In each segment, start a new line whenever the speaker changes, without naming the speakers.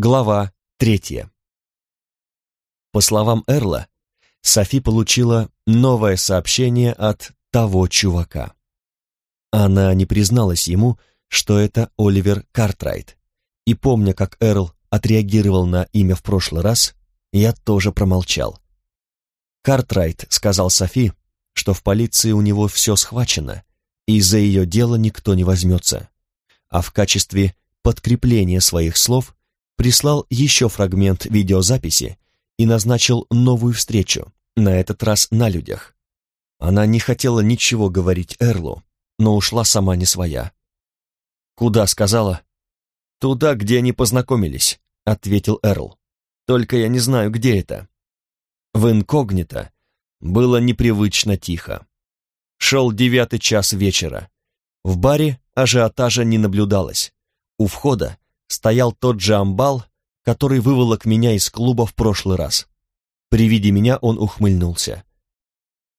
Глава третья. По словам Эрла, Софи получила новое сообщение от того чувака. Она не призналась ему, что это Оливер Картрайт, и помня, как Эрл отреагировал на имя в прошлый раз, я тоже промолчал. Картрайт сказал Софи, что в полиции у него все схвачено, и за ее дело никто не возьмется, а в качестве подкрепления своих слов прислал еще фрагмент видеозаписи и назначил новую встречу, на этот раз на людях. Она не хотела ничего говорить Эрлу, но ушла сама не своя. «Куда?» — сказала. «Туда, где они познакомились», — ответил Эрл. «Только я не знаю, где это». В инкогнито было непривычно тихо. Шел девятый час вечера. В баре ажиотажа не наблюдалось. У входа стоял тот же амбал, который выволок меня из клуба в прошлый раз. При виде меня он ухмыльнулся.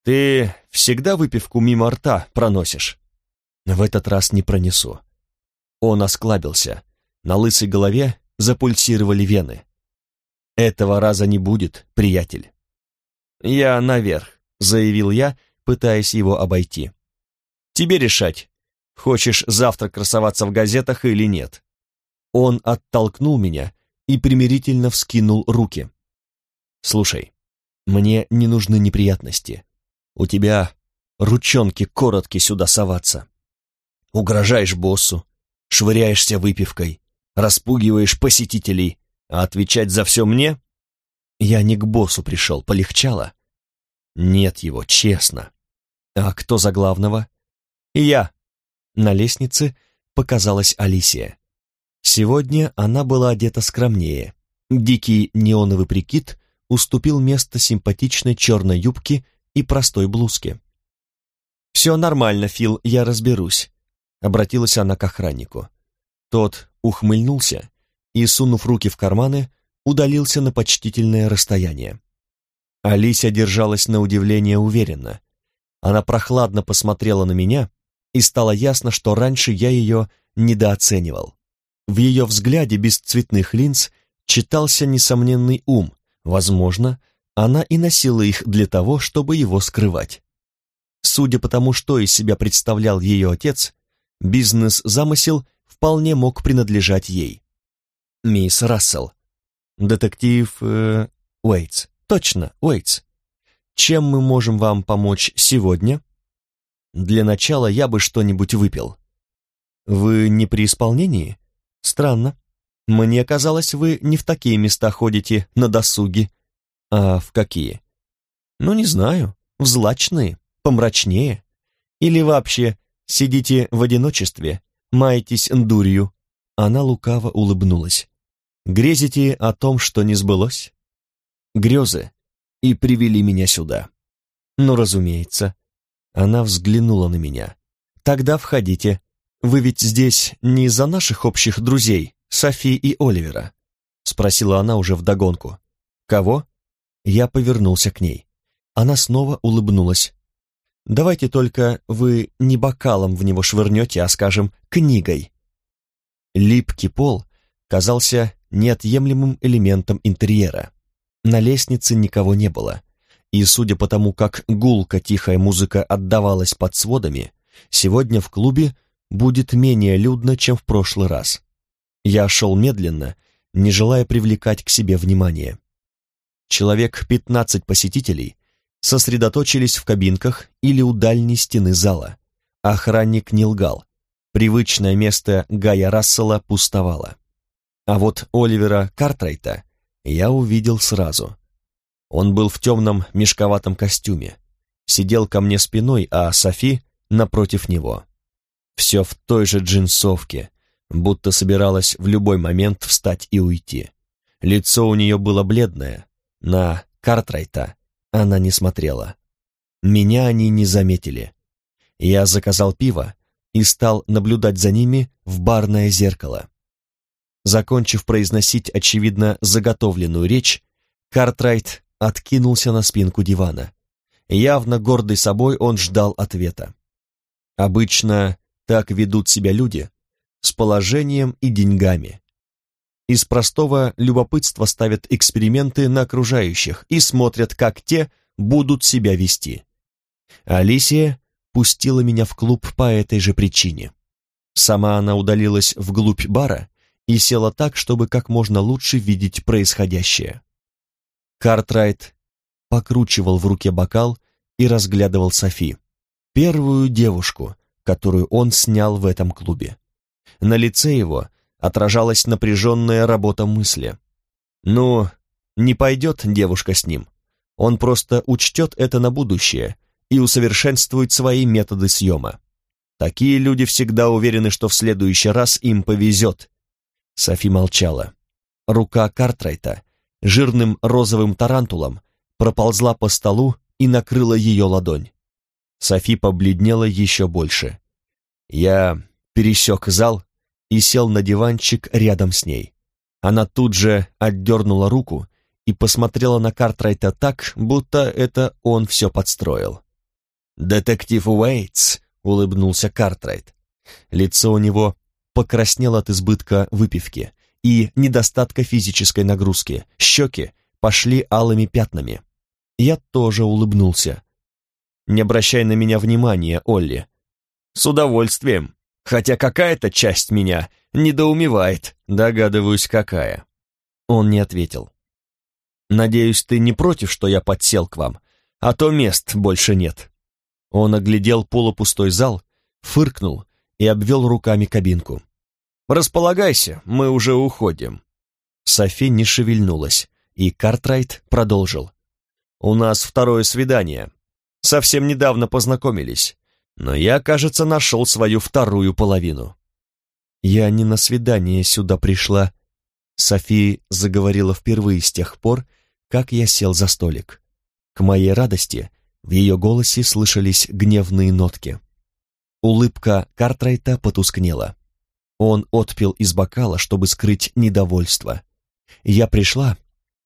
«Ты всегда выпивку мимо рта проносишь?» «В этот раз не пронесу». Он осклабился. На лысой голове запульсировали вены. «Этого раза не будет, приятель». «Я наверх», — заявил я, пытаясь его обойти. «Тебе решать, хочешь завтра красоваться в газетах или нет». Он оттолкнул меня и примирительно вскинул руки. «Слушай, мне не нужны неприятности. У тебя ручонки короткие сюда соваться. Угрожаешь боссу, швыряешься выпивкой, распугиваешь посетителей, а отвечать за все мне? Я не к боссу пришел, полегчало. Нет его, честно. А кто за главного? Я. На лестнице показалась Алисия. Сегодня она была одета скромнее. Дикий неоновый прикид уступил место симпатичной черной юбке и простой блузке. «Все нормально, Фил, я разберусь», — обратилась она к охраннику. Тот ухмыльнулся и, сунув руки в карманы, удалился на почтительное расстояние. Алися держалась на удивление уверенно. Она прохладно посмотрела на меня, и стало ясно, что раньше я ее недооценивал. В ее взгляде без цветных линз читался несомненный ум, возможно, она и носила их для того, чтобы его скрывать. Судя по тому, что из себя представлял ее отец, бизнес-замысел вполне мог принадлежать ей. Мисс Рассел. Детектив... Э, Уэйтс. Точно, Уэйтс. Чем мы можем вам помочь сегодня? Для начала я бы что-нибудь выпил. Вы не при исполнении? Странно. Мне казалось, вы не в такие места ходите на досуге. А в какие? Ну, не знаю. В злачные, помрачнее. Или вообще сидите в одиночестве, маетесь дурью. Она лукаво улыбнулась. Грезите о том, что не сбылось? Грезы и привели меня сюда. Ну, разумеется. Она взглянула на меня. Тогда входите. «Вы ведь здесь не из-за наших общих друзей, Софи и Оливера?» — спросила она уже вдогонку. «Кого?» Я повернулся к ней. Она снова улыбнулась. «Давайте только вы не бокалом в него швырнете, а, скажем, книгой». Липкий пол казался неотъемлемым элементом интерьера. На лестнице никого не было, и, судя по тому, как гулко тихая музыка отдавалась под сводами, сегодня в клубе будет менее людно, чем в прошлый раз. Я шел медленно, не желая привлекать к себе внимание. Человек пятнадцать посетителей сосредоточились в кабинках или у дальней стены зала. Охранник не лгал. Привычное место Гая Рассела пустовало. А вот Оливера Картрайта я увидел сразу. Он был в темном мешковатом костюме, сидел ко мне спиной, а Софи напротив него все в той же джинсовке, будто собиралась в любой момент встать и уйти. Лицо у нее было бледное, на Картрайта она не смотрела. Меня они не заметили. Я заказал пиво и стал наблюдать за ними в барное зеркало. Закончив произносить, очевидно, заготовленную речь, Картрайт откинулся на спинку дивана. Явно гордый собой он ждал ответа. Обычно так ведут себя люди с положением и деньгами. Из простого любопытства ставят эксперименты на окружающих и смотрят, как те будут себя вести. Алисия пустила меня в клуб по этой же причине. Сама она удалилась вглубь бара и села так, чтобы как можно лучше видеть происходящее. Картрайт покручивал в руке бокал и разглядывал Софи, первую девушку, которую он снял в этом клубе. На лице его отражалась напряженная работа мысли. Ну, не пойдет девушка с ним. Он просто учтет это на будущее и усовершенствует свои методы съема. Такие люди всегда уверены, что в следующий раз им повезет. Софи молчала. Рука Картрайта жирным розовым тарантулом проползла по столу и накрыла ее ладонь. Софи побледнела еще больше. Я пересек зал и сел на диванчик рядом с ней. Она тут же отдернула руку и посмотрела на Картрайта так, будто это он все подстроил. «Детектив Уэйтс», — улыбнулся Картрайт. Лицо у него покраснело от избытка выпивки и недостатка физической нагрузки, щеки пошли алыми пятнами. Я тоже улыбнулся. «Не обращай на меня внимания, Олли». «С удовольствием», хотя какая-то часть меня недоумевает, догадываюсь, какая. Он не ответил. «Надеюсь, ты не против, что я подсел к вам, а то мест больше нет». Он оглядел полупустой зал, фыркнул и обвел руками кабинку. «Располагайся, мы уже уходим». Софи не шевельнулась, и Картрайт продолжил. «У нас второе свидание. Совсем недавно познакомились но я, кажется, нашел свою вторую половину. Я не на свидание сюда пришла. София заговорила впервые с тех пор, как я сел за столик. К моей радости в ее голосе слышались гневные нотки. Улыбка Картрайта потускнела. Он отпил из бокала, чтобы скрыть недовольство. Я пришла,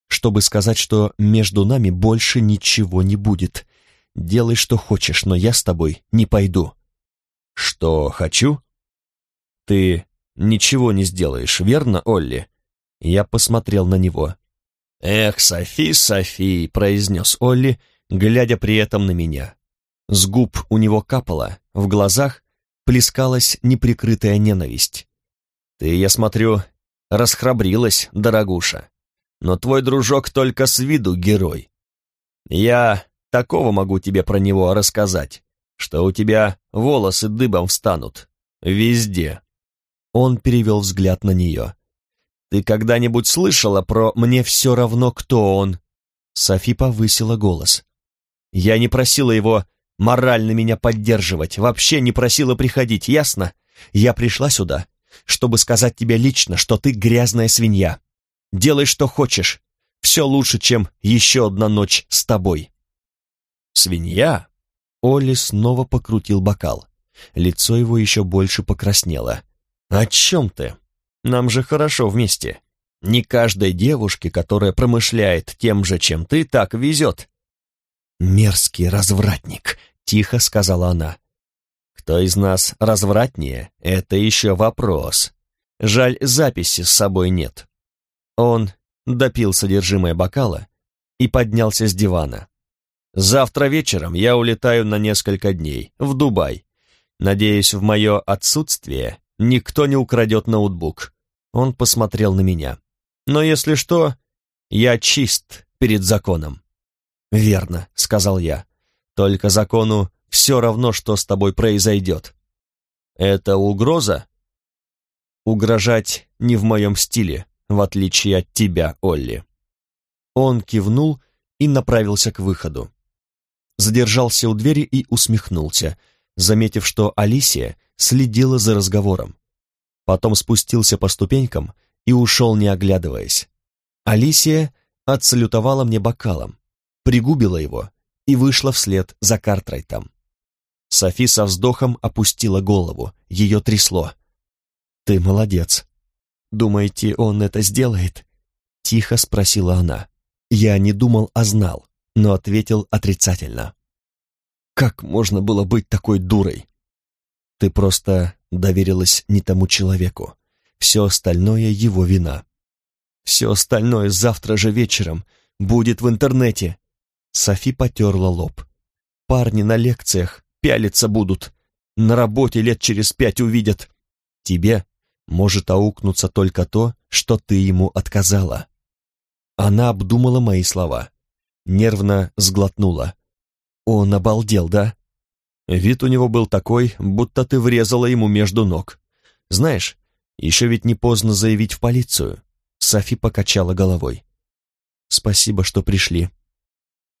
чтобы сказать, что между нами больше ничего не будет, Делай, что хочешь, но я с тобой не пойду». «Что хочу?» «Ты ничего не сделаешь, верно, Олли?» Я посмотрел на него. «Эх, Софи, Софи», — произнес Олли, глядя при этом на меня. С губ у него капало, в глазах плескалась неприкрытая ненависть. «Ты, я смотрю, расхрабрилась, дорогуша, но твой дружок только с виду герой. Я Такого могу тебе про него рассказать, что у тебя волосы дыбом встанут. Везде. Он перевел взгляд на нее. Ты когда-нибудь слышала про «мне все равно, кто он»? Софи повысила голос. Я не просила его морально меня поддерживать, вообще не просила приходить, ясно? Я пришла сюда, чтобы сказать тебе лично, что ты грязная свинья. Делай, что хочешь. Все лучше, чем еще одна ночь с тобой. «Свинья?» Олли снова покрутил бокал. Лицо его еще больше покраснело. «О чем ты? Нам же хорошо вместе. Не каждой девушке, которая промышляет тем же, чем ты, так везет». «Мерзкий развратник», — тихо сказала она. «Кто из нас развратнее, это еще вопрос. Жаль, записи с собой нет». Он допил содержимое бокала и поднялся с дивана. Завтра вечером я улетаю на несколько дней, в Дубай. Надеюсь, в мое отсутствие никто не украдет ноутбук. Он посмотрел на меня. Но если что, я чист перед законом. Верно, сказал я. Только закону все равно, что с тобой произойдет. Это угроза? Угрожать не в моем стиле, в отличие от тебя, Олли. Он кивнул и направился к выходу задержался у двери и усмехнулся, заметив, что Алисия следила за разговором. Потом спустился по ступенькам и ушел, не оглядываясь. Алисия отсалютовала мне бокалом, пригубила его и вышла вслед за Картрайтом. Софи со вздохом опустила голову, ее трясло. «Ты молодец. Думаете, он это сделает?» Тихо спросила она. Я не думал, а знал но ответил отрицательно. «Как можно было быть такой дурой?» «Ты просто доверилась не тому человеку. Все остальное его вина». Все остальное завтра же вечером будет в интернете. Софи потерла лоб. Парни на лекциях пялиться будут. На работе лет через пять увидят. Тебе может аукнуться только то, что ты ему отказала. Она обдумала мои слова. Нервно сглотнула. Он обалдел, да? Вид у него был такой, будто ты врезала ему между ног. Знаешь, еще ведь не поздно заявить в полицию. Софи покачала головой. Спасибо, что пришли.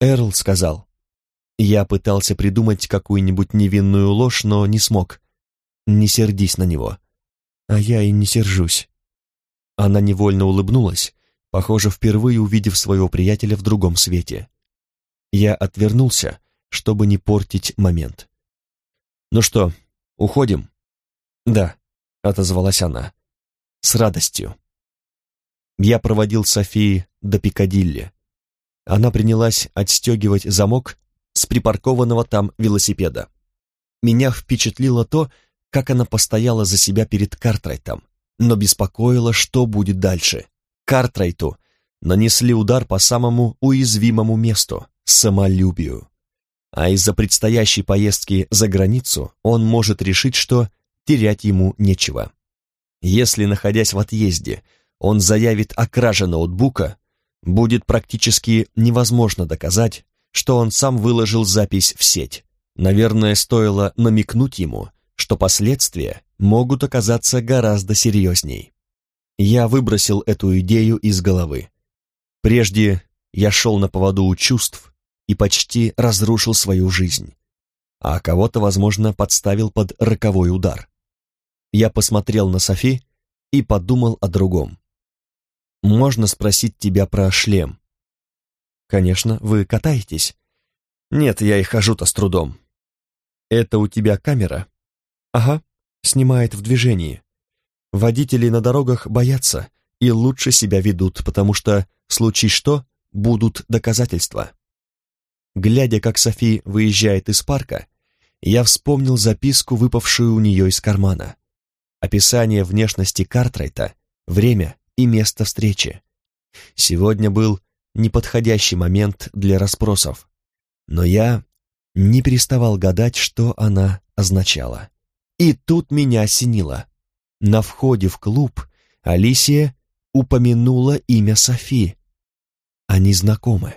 Эрл сказал. Я пытался придумать какую-нибудь невинную ложь, но не смог. Не сердись на него. А я и не сержусь. Она невольно улыбнулась, похоже, впервые увидев своего приятеля в другом свете. Я отвернулся, чтобы не портить момент. «Ну что, уходим?» «Да», — отозвалась она. «С радостью». Я проводил Софии до Пикадилли. Она принялась отстегивать замок с припаркованного там велосипеда. Меня впечатлило то, как она постояла за себя перед Картрайтом, но беспокоило, что будет дальше. Картрайту нанесли удар по самому уязвимому месту — самолюбию а из-за предстоящей поездки за границу он может решить, что терять ему нечего. Если, находясь в отъезде, он заявит о краже ноутбука, будет практически невозможно доказать, что он сам выложил запись в сеть. Наверное, стоило намекнуть ему, что последствия могут оказаться гораздо серьезней. Я выбросил эту идею из головы. Прежде я шел на поводу у чувств, и почти разрушил свою жизнь, а кого-то, возможно, подставил под роковой удар. Я посмотрел на Софи и подумал о другом. «Можно спросить тебя про шлем?» «Конечно, вы катаетесь?» «Нет, я и хожу-то с трудом». «Это у тебя камера?» «Ага, снимает в движении. Водители на дорогах боятся и лучше себя ведут, потому что, случись что, будут доказательства». Глядя, как Софи выезжает из парка, я вспомнил записку, выпавшую у нее из кармана. Описание внешности Картрайта, время и место встречи. Сегодня был неподходящий момент для расспросов, но я не переставал гадать, что она означала. И тут меня осенило. На входе в клуб Алисия упомянула имя Софи. Они знакомы.